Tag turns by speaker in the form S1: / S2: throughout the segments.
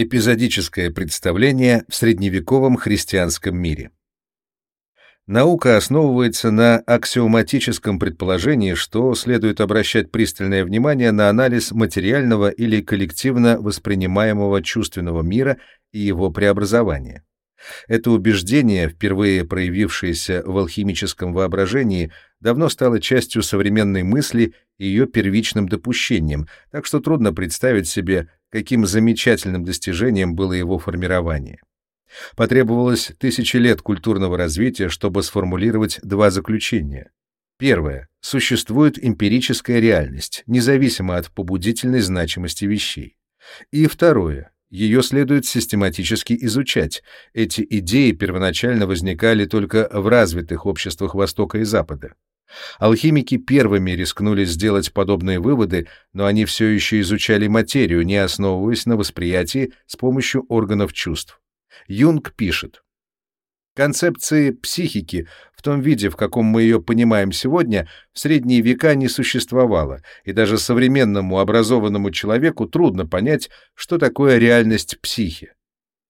S1: Эпизодическое представление в средневековом христианском мире. Наука основывается на аксиоматическом предположении, что следует обращать пристальное внимание на анализ материального или коллективно воспринимаемого чувственного мира и его преобразования. Это убеждение, впервые проявившееся в алхимическом воображении, давно стало частью современной мысли и ее первичным допущением, так что трудно представить себе, каким замечательным достижением было его формирование. Потребовалось тысячи лет культурного развития, чтобы сформулировать два заключения. Первое. Существует эмпирическая реальность, независимо от побудительной значимости вещей. И второе. Ее следует систематически изучать. Эти идеи первоначально возникали только в развитых обществах Востока и Запада. Алхимики первыми рискнули сделать подобные выводы, но они все еще изучали материю, не основываясь на восприятии с помощью органов чувств. Юнг пишет, Концепции психики в том виде, в каком мы ее понимаем сегодня, в средние века не существовало, и даже современному образованному человеку трудно понять, что такое реальность психи.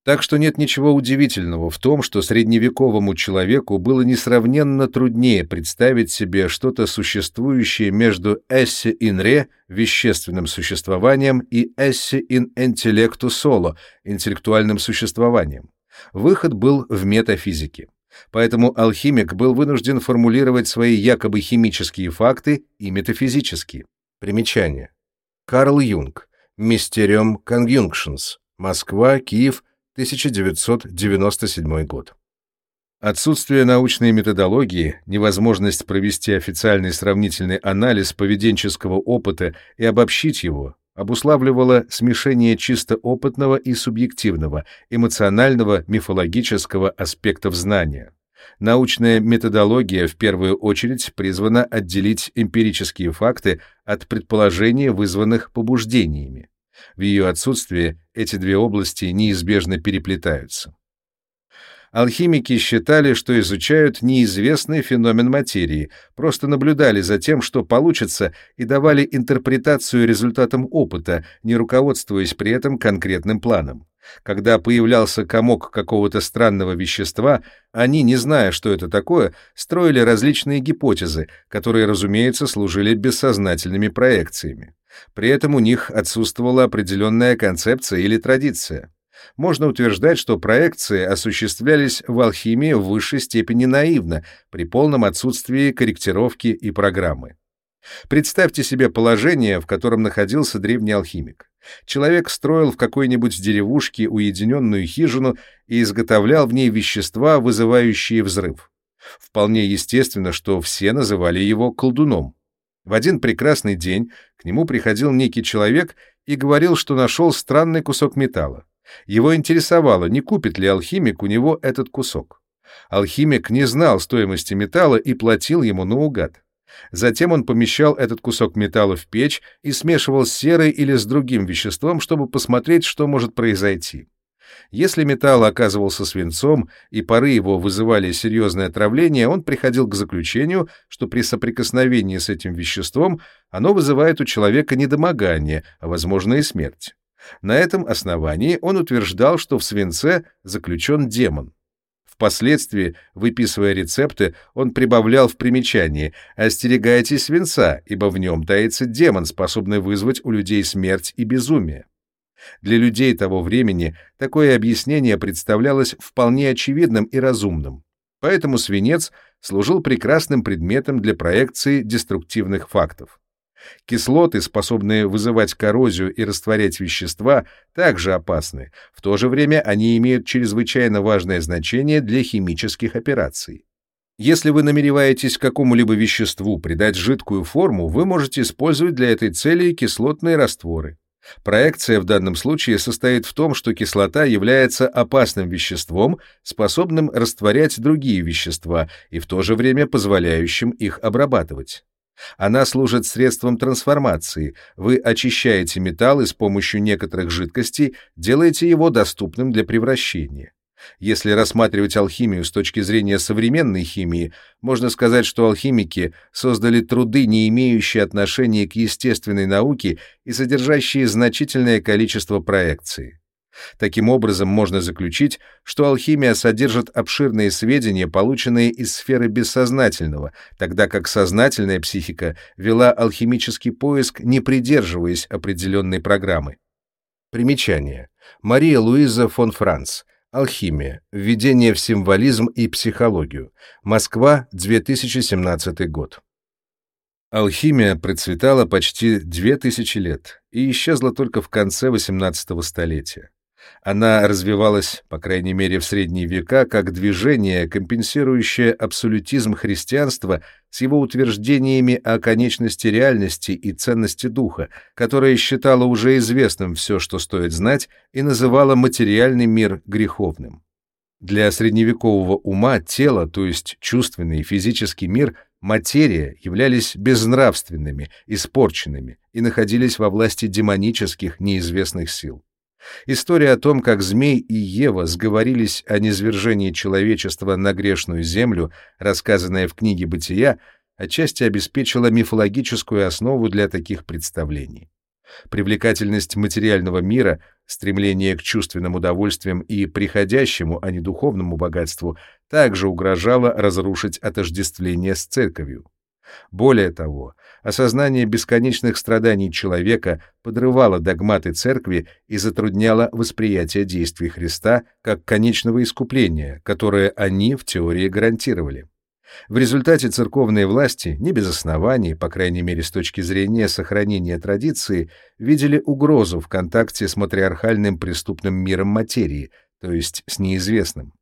S1: Так что нет ничего удивительного в том, что средневековому человеку было несравненно труднее представить себе что-то существующее между «esse in re» — вещественным существованием и «esse in intellectu solo» — интеллектуальным существованием. Выход был в метафизике. Поэтому алхимик был вынужден формулировать свои якобы химические факты и метафизические. Примечание. Карл Юнг. Mysterium Conjunctions. Москва, Киев, 1997 год. Отсутствие научной методологии, невозможность провести официальный сравнительный анализ поведенческого опыта и обобщить его обуславливало смешение чисто опытного и субъективного, эмоционального, мифологического аспектов знания. Научная методология в первую очередь призвана отделить эмпирические факты от предположений, вызванных побуждениями. В ее отсутствие эти две области неизбежно переплетаются. Алхимики считали, что изучают неизвестный феномен материи, просто наблюдали за тем, что получится, и давали интерпретацию результатам опыта, не руководствуясь при этом конкретным планом. Когда появлялся комок какого-то странного вещества, они, не зная, что это такое, строили различные гипотезы, которые, разумеется, служили бессознательными проекциями. При этом у них отсутствовала определенная концепция или традиция. Можно утверждать, что проекции осуществлялись в алхимии в высшей степени наивно, при полном отсутствии корректировки и программы. Представьте себе положение, в котором находился древний алхимик. Человек строил в какой-нибудь деревушке уединенную хижину и изготовлял в ней вещества, вызывающие взрыв. Вполне естественно, что все называли его колдуном. В один прекрасный день к нему приходил некий человек и говорил, что нашел странный кусок металла. Его интересовало, не купит ли алхимик у него этот кусок. Алхимик не знал стоимости металла и платил ему наугад. Затем он помещал этот кусок металла в печь и смешивал с серой или с другим веществом, чтобы посмотреть, что может произойти. Если металл оказывался свинцом и пары его вызывали серьезное отравление, он приходил к заключению, что при соприкосновении с этим веществом оно вызывает у человека недомогание, а возможно и смерть. На этом основании он утверждал, что в свинце заключен демон. Впоследствии, выписывая рецепты, он прибавлял в примечании «Остерегайтесь свинца, ибо в нем таится демон, способный вызвать у людей смерть и безумие». Для людей того времени такое объяснение представлялось вполне очевидным и разумным. Поэтому свинец служил прекрасным предметом для проекции деструктивных фактов. Кислоты, способные вызывать коррозию и растворять вещества, также опасны. В то же время они имеют чрезвычайно важное значение для химических операций. Если вы намереваетесь какому-либо веществу придать жидкую форму, вы можете использовать для этой цели кислотные растворы. Проекция в данном случае состоит в том, что кислота является опасным веществом, способным растворять другие вещества и в то же время позволяющим их обрабатывать. Она служит средством трансформации. Вы очищаете металл и с помощью некоторых жидкостей делаете его доступным для превращения. Если рассматривать алхимию с точки зрения современной химии, можно сказать, что алхимики создали труды, не имеющие отношения к естественной науке и содержащие значительное количество проекций. Таким образом, можно заключить, что алхимия содержит обширные сведения, полученные из сферы бессознательного, тогда как сознательная психика вела алхимический поиск, не придерживаясь определенной программы. Примечание. Мария Луиза фон Франц. Алхимия. Введение в символизм и психологию. Москва, 2017 год. Алхимия процветала почти две тысячи лет и исчезла только в конце XVIII столетия. Она развивалась, по крайней мере в средние века, как движение, компенсирующее абсолютизм христианства с его утверждениями о конечности реальности и ценности духа, которое считало уже известным все, что стоит знать, и называло материальный мир греховным. Для средневекового ума тело, то есть чувственный физический мир, материя являлись безнравственными, испорченными и находились во власти демонических неизвестных сил. История о том, как змей и Ева сговорились о низвержении человечества на грешную землю, рассказанная в книге «Бытия», отчасти обеспечила мифологическую основу для таких представлений. Привлекательность материального мира, стремление к чувственным удовольствиям и приходящему, а не духовному богатству, также угрожало разрушить отождествление с церковью. Более того, осознание бесконечных страданий человека подрывало догматы церкви и затрудняло восприятие действий Христа как конечного искупления, которое они в теории гарантировали. В результате церковные власти, не без оснований, по крайней мере с точки зрения сохранения традиции, видели угрозу в контакте с матриархальным преступным миром материи, то есть с неизвестным.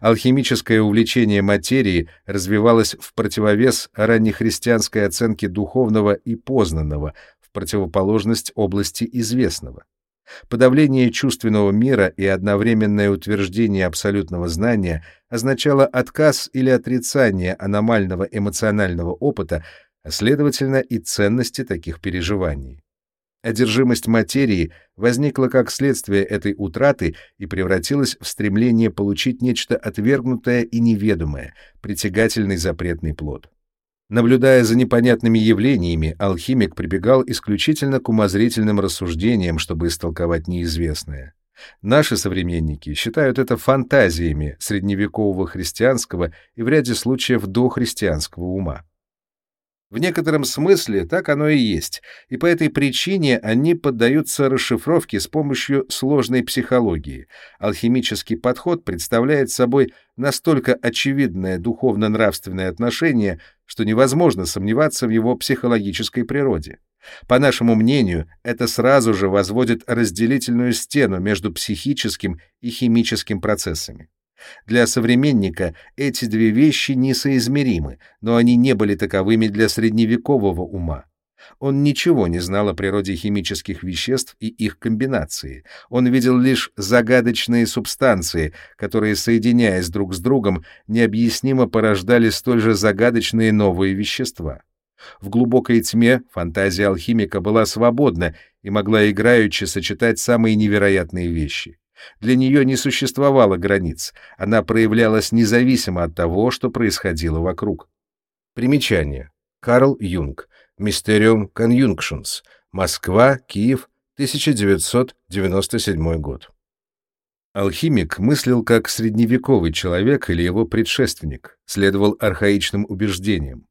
S1: Алхимическое увлечение материи развивалось в противовес раннехристианской оценке духовного и познанного, в противоположность области известного. Подавление чувственного мира и одновременное утверждение абсолютного знания означало отказ или отрицание аномального эмоционального опыта, а следовательно и ценности таких переживаний. Одержимость материи возникла как следствие этой утраты и превратилась в стремление получить нечто отвергнутое и неведомое, притягательный запретный плод. Наблюдая за непонятными явлениями, алхимик прибегал исключительно к умозрительным рассуждениям, чтобы истолковать неизвестное. Наши современники считают это фантазиями средневекового христианского и в ряде случаев дохристианского ума. В некотором смысле так оно и есть, и по этой причине они поддаются расшифровке с помощью сложной психологии. Алхимический подход представляет собой настолько очевидное духовно-нравственное отношение, что невозможно сомневаться в его психологической природе. По нашему мнению, это сразу же возводит разделительную стену между психическим и химическим процессами. Для современника эти две вещи несоизмеримы, но они не были таковыми для средневекового ума. Он ничего не знал о природе химических веществ и их комбинации. Он видел лишь загадочные субстанции, которые, соединяясь друг с другом, необъяснимо порождали столь же загадочные новые вещества. В глубокой тьме фантазия алхимика была свободна и могла играючи сочетать самые невероятные вещи. Для нее не существовало границ, она проявлялась независимо от того, что происходило вокруг. Примечание. Карл Юнг. Mysterium Conjunctions. Москва, Киев, 1997 год. Алхимик мыслил как средневековый человек или его предшественник, следовал архаичным убеждениям.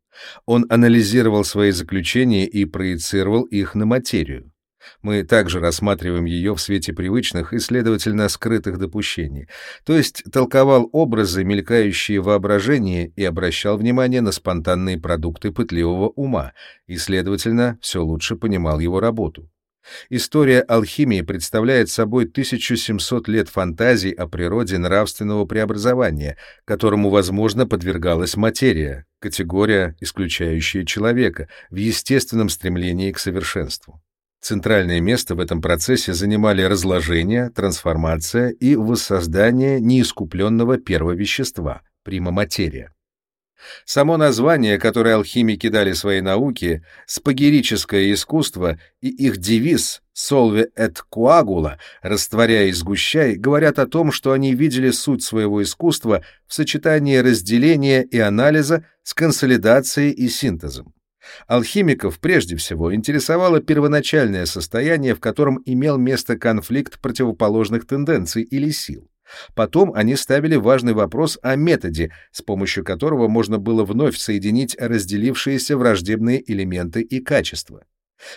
S1: Он анализировал свои заключения и проецировал их на материю. Мы также рассматриваем ее в свете привычных и, следовательно, скрытых допущений, то есть толковал образы, мелькающие в воображении, и обращал внимание на спонтанные продукты пытливого ума, и, следовательно, все лучше понимал его работу. История алхимии представляет собой 1700 лет фантазий о природе нравственного преобразования, которому, возможно, подвергалась материя, категория, исключающая человека, в естественном стремлении к совершенству. Центральное место в этом процессе занимали разложение, трансформация и воссоздание неискупленного первого вещества — примаматерия. Само название, которое алхимики дали своей науке, спагерическое искусство и их девиз «solve et coagula» — «растворяй и сгущай» говорят о том, что они видели суть своего искусства в сочетании разделения и анализа с консолидацией и синтезом. Алхимиков прежде всего интересовало первоначальное состояние, в котором имел место конфликт противоположных тенденций или сил. Потом они ставили важный вопрос о методе, с помощью которого можно было вновь соединить разделившиеся враждебные элементы и качества.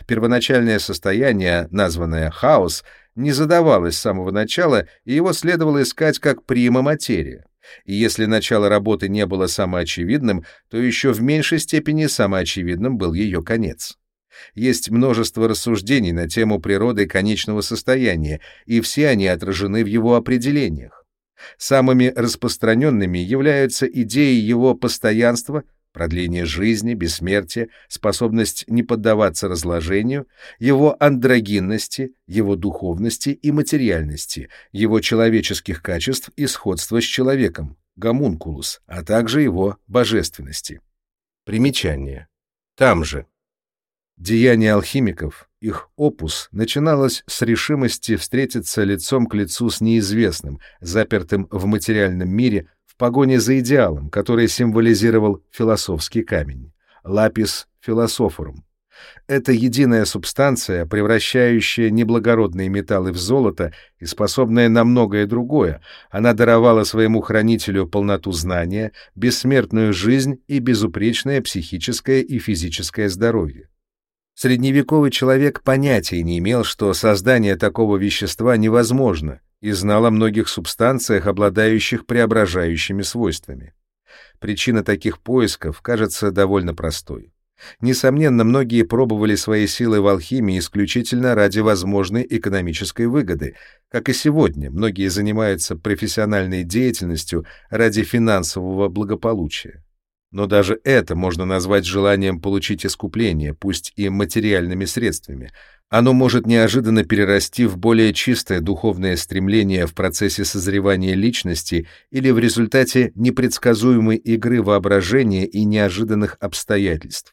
S1: Первоначальное состояние, названное хаос, не задавалось с самого начала, и его следовало искать как прима материя. И если начало работы не было самоочевидным, то еще в меньшей степени самоочевидным был ее конец. Есть множество рассуждений на тему природы конечного состояния, и все они отражены в его определениях. Самыми распространенными являются идеи его постоянства, продление жизни, бессмертие, способность не поддаваться разложению, его андрогинности, его духовности и материальности, его человеческих качеств и сходства с человеком, гомункулус, а также его божественности. Примечание. Там же. Деяние алхимиков, их опус, начиналось с решимости встретиться лицом к лицу с неизвестным, запертым в материальном мире, в погоне за идеалом, который символизировал философский камень — лапис философорум. Это единая субстанция, превращающая неблагородные металлы в золото и способная на многое другое. Она даровала своему хранителю полноту знания, бессмертную жизнь и безупречное психическое и физическое здоровье. Средневековый человек понятия не имел, что создание такого вещества невозможно, и знал о многих субстанциях, обладающих преображающими свойствами. Причина таких поисков кажется довольно простой. Несомненно, многие пробовали свои силы в алхимии исключительно ради возможной экономической выгоды, как и сегодня многие занимаются профессиональной деятельностью ради финансового благополучия. Но даже это можно назвать желанием получить искупление, пусть и материальными средствами. Оно может неожиданно перерасти в более чистое духовное стремление в процессе созревания личности или в результате непредсказуемой игры воображения и неожиданных обстоятельств.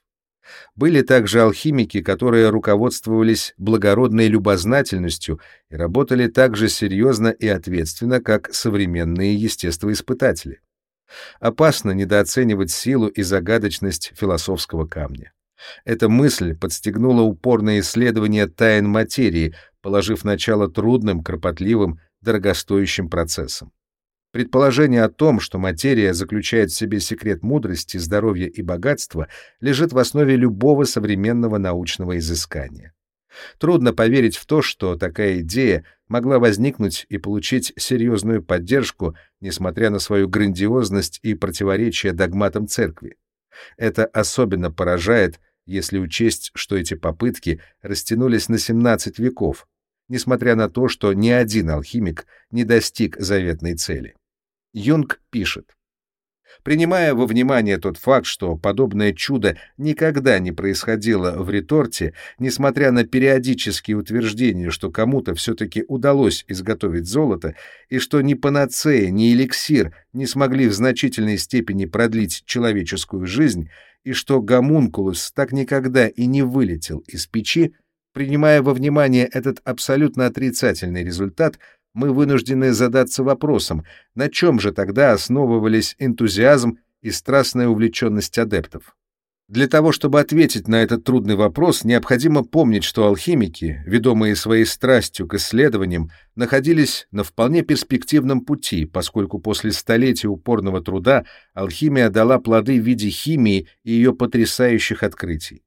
S1: Были также алхимики, которые руководствовались благородной любознательностью и работали так же серьезно и ответственно, как современные естествоиспытатели. Опасно недооценивать силу и загадочность философского камня. Эта мысль подстегнула упорное исследование тайн материи, положив начало трудным, кропотливым, дорогостоящим процессам. Предположение о том, что материя заключает в себе секрет мудрости, здоровья и богатства, лежит в основе любого современного научного изыскания. Трудно поверить в то, что такая идея могла возникнуть и получить серьезную поддержку, несмотря на свою грандиозность и противоречие догматам церкви. Это особенно поражает, если учесть, что эти попытки растянулись на 17 веков, несмотря на то, что ни один алхимик не достиг заветной цели. Юнг пишет. Принимая во внимание тот факт, что подобное чудо никогда не происходило в реторте, несмотря на периодические утверждения, что кому-то все-таки удалось изготовить золото, и что ни панацея, ни эликсир не смогли в значительной степени продлить человеческую жизнь, и что гомункулус так никогда и не вылетел из печи, принимая во внимание этот абсолютно отрицательный результат, мы вынуждены задаться вопросом, на чем же тогда основывались энтузиазм и страстная увлеченность адептов. Для того, чтобы ответить на этот трудный вопрос, необходимо помнить, что алхимики, ведомые своей страстью к исследованиям, находились на вполне перспективном пути, поскольку после столетий упорного труда алхимия дала плоды в виде химии и ее потрясающих открытий.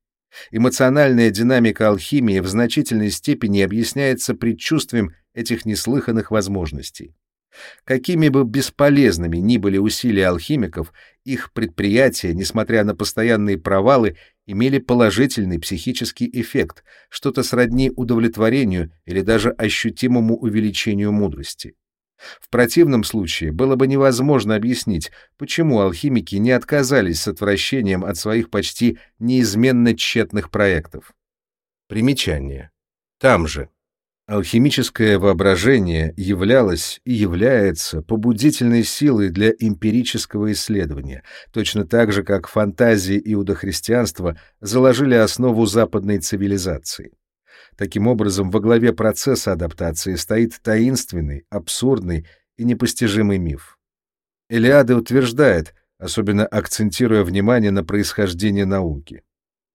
S1: Эмоциональная динамика алхимии в значительной степени объясняется предчувствием этих неслыханных возможностей. Какими бы бесполезными ни были усилия алхимиков, их предприятия, несмотря на постоянные провалы, имели положительный психический эффект, что-то сродни удовлетворению или даже ощутимому увеличению мудрости. В противном случае было бы невозможно объяснить, почему алхимики не отказались с отвращением от своих почти неизменно тщетных проектов. Примечание. Там же. Алхимическое воображение являлось и является побудительной силой для эмпирического исследования, точно так же, как фантазии иудохристианства заложили основу западной цивилизации. Таким образом, во главе процесса адаптации стоит таинственный, абсурдный и непостижимый миф. Элиада утверждает, особенно акцентируя внимание на происхождении науки.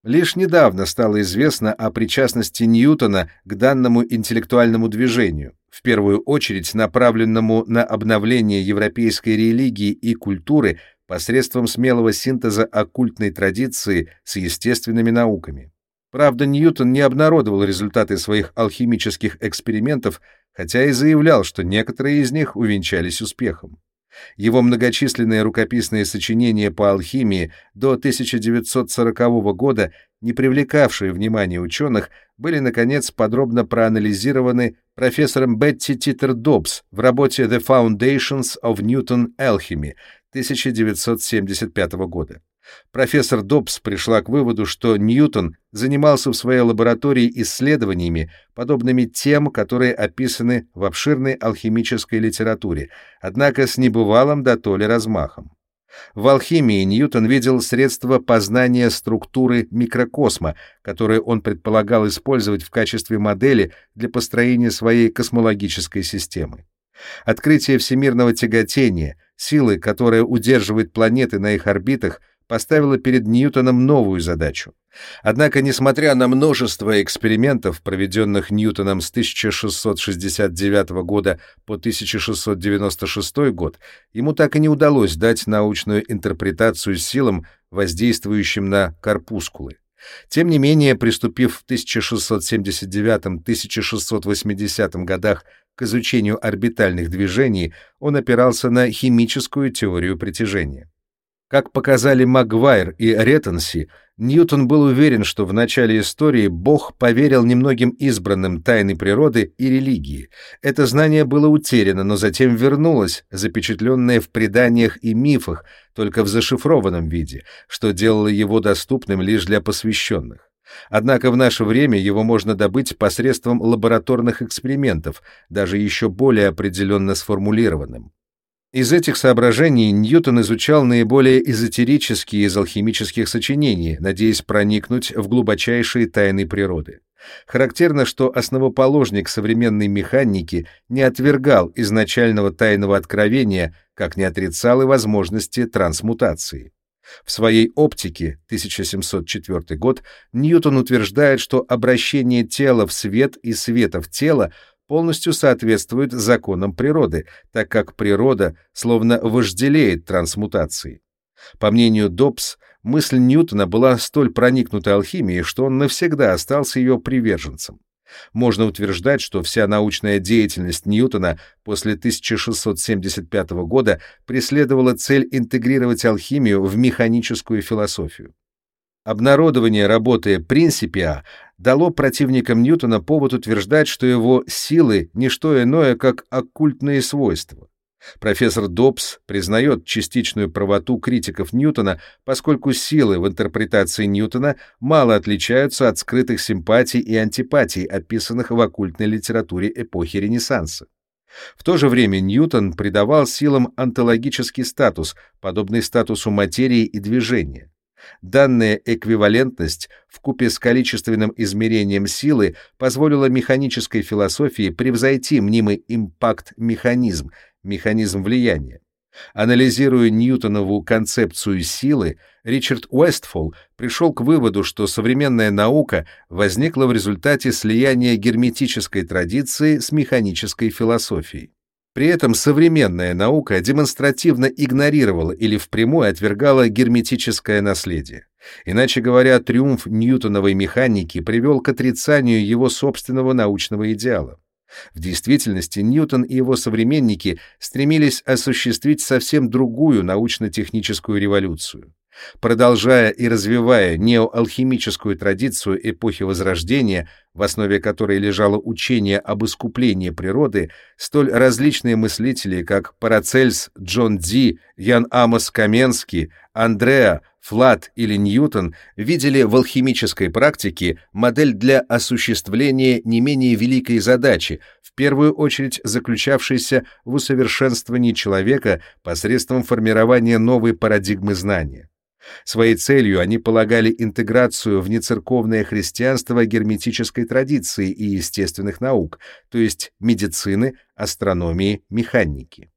S1: Лишь недавно стало известно о причастности Ньютона к данному интеллектуальному движению, в первую очередь направленному на обновление европейской религии и культуры посредством смелого синтеза оккультной традиции с естественными науками. Правда, Ньютон не обнародовал результаты своих алхимических экспериментов, хотя и заявлял, что некоторые из них увенчались успехом. Его многочисленные рукописные сочинения по алхимии до 1940 года, не привлекавшие внимания ученых, были, наконец, подробно проанализированы профессором Бетти Титер Добс в работе «The Foundations of Newton Alchemy» 1975 года. Профессор Добс пришла к выводу, что Ньютон занимался в своей лаборатории исследованиями, подобными тем, которые описаны в обширной алхимической литературе, однако с небывалым дотоле размахом. В алхимии Ньютон видел средства познания структуры микрокосма, которые он предполагал использовать в качестве модели для построения своей космологической системы. Открытие всемирного тяготения, силы, которая удерживает планеты на их орбитах, поставила перед Ньютоном новую задачу. Однако, несмотря на множество экспериментов, проведенных Ньютоном с 1669 года по 1696 год, ему так и не удалось дать научную интерпретацию силам, воздействующим на корпускулы. Тем не менее, приступив в 1679-1680 годах к изучению орбитальных движений, он опирался на химическую теорию притяжения. Как показали Магуайр и Реттенси, Ньютон был уверен, что в начале истории Бог поверил немногим избранным тайны природы и религии. Это знание было утеряно, но затем вернулось, запечатленное в преданиях и мифах, только в зашифрованном виде, что делало его доступным лишь для посвященных. Однако в наше время его можно добыть посредством лабораторных экспериментов, даже еще более определенно сформулированным. Из этих соображений Ньютон изучал наиболее эзотерические из алхимических сочинений, надеясь проникнуть в глубочайшие тайны природы. Характерно, что основоположник современной механики не отвергал изначального тайного откровения, как не отрицал и возможности трансмутации. В своей оптике 1704 год Ньютон утверждает, что обращение тела в свет и света в тело полностью соответствует законам природы, так как природа словно вожделеет трансмутации. По мнению Добс, мысль Ньютона была столь проникнута алхимией, что он навсегда остался ее приверженцем. Можно утверждать, что вся научная деятельность Ньютона после 1675 года преследовала цель интегрировать алхимию в механическую философию. Обнародование работы «Принципиа» дало противникам Ньютона повод утверждать, что его силы — не что иное, как оккультные свойства. Профессор Добс признает частичную правоту критиков Ньютона, поскольку силы в интерпретации Ньютона мало отличаются от скрытых симпатий и антипатий, описанных в оккультной литературе эпохи Ренессанса. В то же время Ньютон придавал силам онтологический статус, подобный статусу материи и движения. Данная эквивалентность вкупе с количественным измерением силы позволила механической философии превзойти мнимый импакт-механизм, механизм влияния. Анализируя Ньютонову концепцию силы, Ричард Уэстфолл пришел к выводу, что современная наука возникла в результате слияния герметической традиции с механической философией. При этом современная наука демонстративно игнорировала или впрямую отвергала герметическое наследие. Иначе говоря, триумф ньютоновой механики привел к отрицанию его собственного научного идеала. В действительности Ньютон и его современники стремились осуществить совсем другую научно-техническую революцию. Продолжая и развивая неоалхимическую традицию эпохи Возрождения, в основе которой лежало учение об искуплении природы, столь различные мыслители, как Парацельс, Джон Ди, Ян Амос Каменский, Андреа, Флат или Ньютон видели в алхимической практике модель для осуществления не менее великой задачи, в первую очередь заключавшейся в усовершенствовании человека посредством формирования новой парадигмы знания. Своей целью они полагали интеграцию в нецерковное христианство герметической традиции и естественных наук, то есть медицины, астрономии, механики.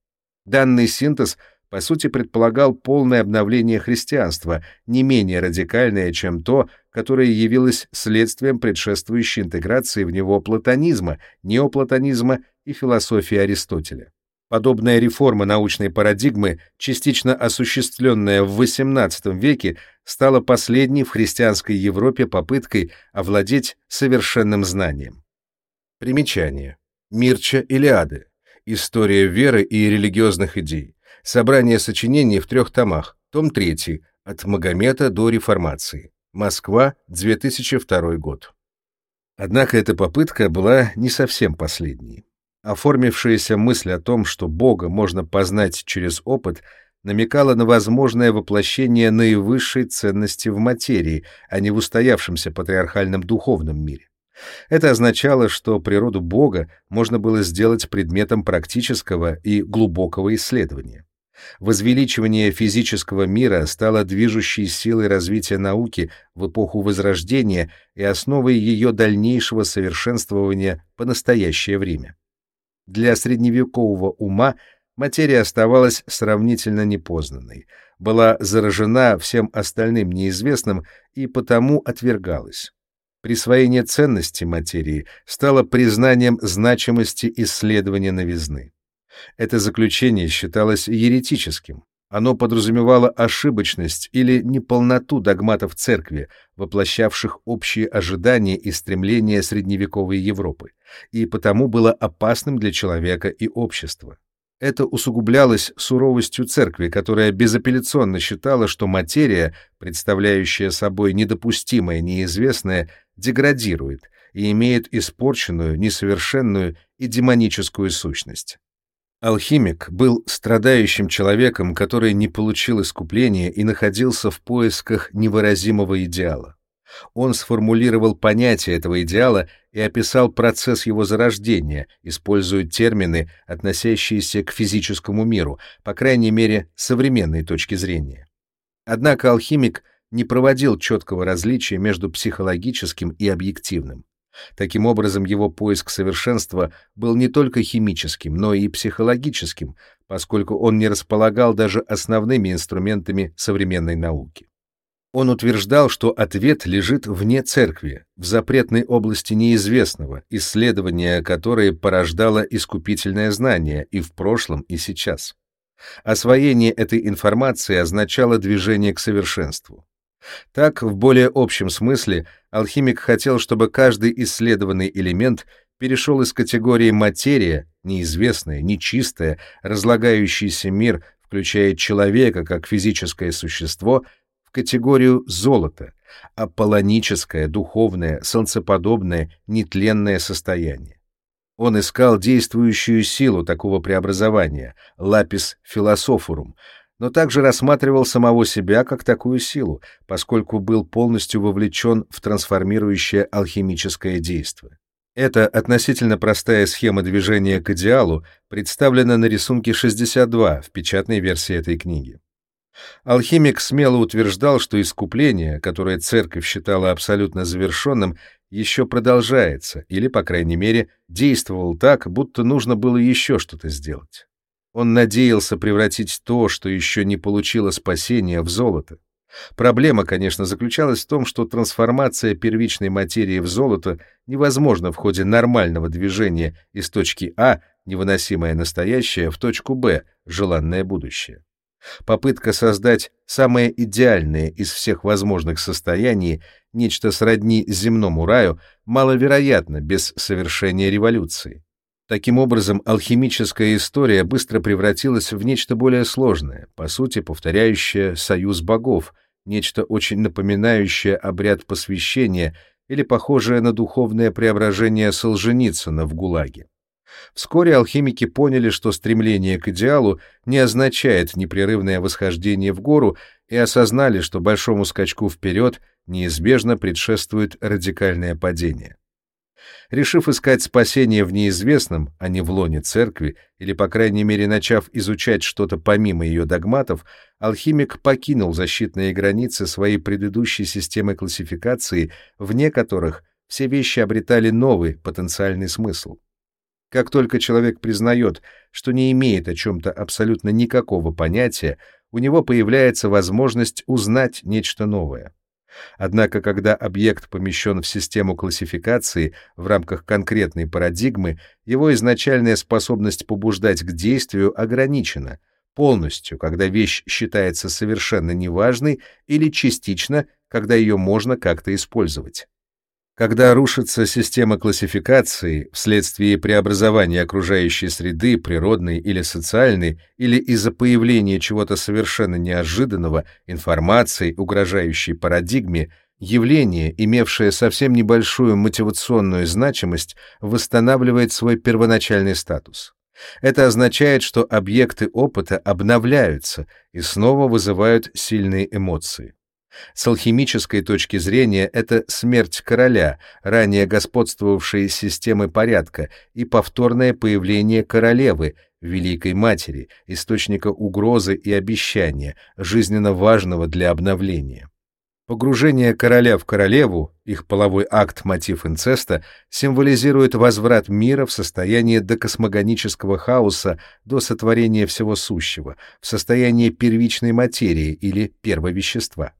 S1: Данный синтез по сути предполагал полное обновление христианства, не менее радикальное, чем то, которое явилось следствием предшествующей интеграции в него платонизма, неоплатонизма и философии Аристотеля. Подобная реформа научной парадигмы, частично осуществленная в XVIII веке, стала последней в христианской Европе попыткой овладеть совершенным знанием. Примечание. Мирча Илиады. История веры и религиозных идей. Собрание сочинений в трех томах. Том 3. От Магомета до Реформации. Москва, 2002 год. Однако эта попытка была не совсем последней. Оформившаяся мысль о том, что Бога можно познать через опыт, намекала на возможное воплощение наивысшей ценности в материи, а не в устоявшемся патриархальном духовном мире. Это означало, что природу Бога можно было сделать предметом практического и глубокого исследования. Возвеличивание физического мира стало движущей силой развития науки в эпоху Возрождения и основой ее дальнейшего совершенствования по настоящее время. Для средневекового ума материя оставалась сравнительно непознанной, была заражена всем остальным неизвестным и потому отвергалась. Присвоение ценности материи стало признанием значимости исследования новизны. Это заключение считалось еретическим. Оно подразумевало ошибочность или неполноту догматов церкви, воплощавших общие ожидания и стремления средневековой Европы, и потому было опасным для человека и общества. Это усугублялось суровостью церкви, которая безапелляционно считала, что материя, представляющая собой недопустимое, неизвестное, деградирует и имеет испорченную, несовершенную и демоническую сущность. Алхимик был страдающим человеком, который не получил искупления и находился в поисках невыразимого идеала. Он сформулировал понятие этого идеала и описал процесс его зарождения, используя термины, относящиеся к физическому миру, по крайней мере, современной точки зрения. Однако алхимик не проводил четкого различия между психологическим и объективным. Таким образом, его поиск совершенства был не только химическим, но и психологическим, поскольку он не располагал даже основными инструментами современной науки. Он утверждал, что ответ лежит вне церкви, в запретной области неизвестного, исследование которое порождало искупительное знание и в прошлом, и сейчас. Освоение этой информации означало движение к совершенству. Так, в более общем смысле, алхимик хотел, чтобы каждый исследованный элемент перешел из категории материя, неизвестная, нечистая, разлагающийся мир, включая человека как физическое существо, в категорию золота, аполлоническое, духовное, солнцеподобное, нетленное состояние. Он искал действующую силу такого преобразования, лапис философорум, но также рассматривал самого себя как такую силу, поскольку был полностью вовлечен в трансформирующее алхимическое действие. Эта относительно простая схема движения к идеалу представлена на рисунке 62 в печатной версии этой книги. Алхимик смело утверждал, что искупление, которое церковь считала абсолютно завершенным, еще продолжается, или, по крайней мере, действовал так, будто нужно было еще что-то сделать. Он надеялся превратить то, что еще не получило спасения, в золото. Проблема, конечно, заключалась в том, что трансформация первичной материи в золото невозможна в ходе нормального движения из точки А, невыносимое настоящее, в точку Б, желанное будущее. Попытка создать самое идеальное из всех возможных состояний, нечто сродни земному раю, маловероятна без совершения революции. Таким образом, алхимическая история быстро превратилась в нечто более сложное, по сути, повторяющее союз богов, нечто очень напоминающее обряд посвящения или похожее на духовное преображение Солженицына в ГУЛАГе. Вскоре алхимики поняли, что стремление к идеалу не означает непрерывное восхождение в гору, и осознали, что большому скачку вперед неизбежно предшествует радикальное падение. Решив искать спасение в неизвестном, а не в лоне церкви, или, по крайней мере, начав изучать что-то помимо ее догматов, алхимик покинул защитные границы своей предыдущей системы классификации, вне которых все вещи обретали новый потенциальный смысл. Как только человек признает, что не имеет о чем-то абсолютно никакого понятия, у него появляется возможность узнать нечто новое. Однако, когда объект помещен в систему классификации в рамках конкретной парадигмы, его изначальная способность побуждать к действию ограничена полностью, когда вещь считается совершенно неважной, или частично, когда ее можно как-то использовать. Когда рушится система классификации вследствие преобразования окружающей среды, природной или социальной, или из-за появления чего-то совершенно неожиданного, информации, угрожающей парадигме, явление, имевшее совсем небольшую мотивационную значимость, восстанавливает свой первоначальный статус. Это означает, что объекты опыта обновляются и снова вызывают сильные эмоции. С алхимической точки зрения это смерть короля, ранее господствовавшей системы порядка, и повторное появление королевы, Великой Матери, источника угрозы и обещания, жизненно важного для обновления. Погружение короля в королеву, их половой акт мотив инцеста, символизирует возврат мира в состояние докосмогонического хаоса до сотворения всего сущего, в состояние первичной материи или первовещества.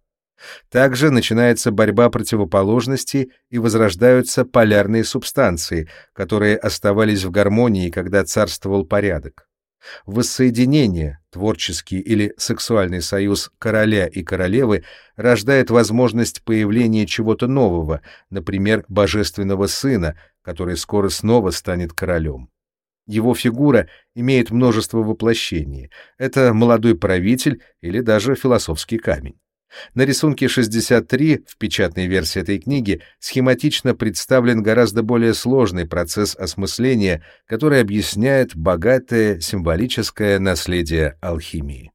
S1: Также начинается борьба противоположностей и возрождаются полярные субстанции, которые оставались в гармонии, когда царствовал порядок. Воссоединение, творческий или сексуальный союз короля и королевы рождает возможность появления чего-то нового, например, божественного сына, который скоро снова станет королем. Его фигура имеет множество воплощений. Это молодой правитель или даже философский камень. На рисунке 63 в печатной версии этой книги схематично представлен гораздо более сложный процесс осмысления, который объясняет богатое символическое наследие алхимии.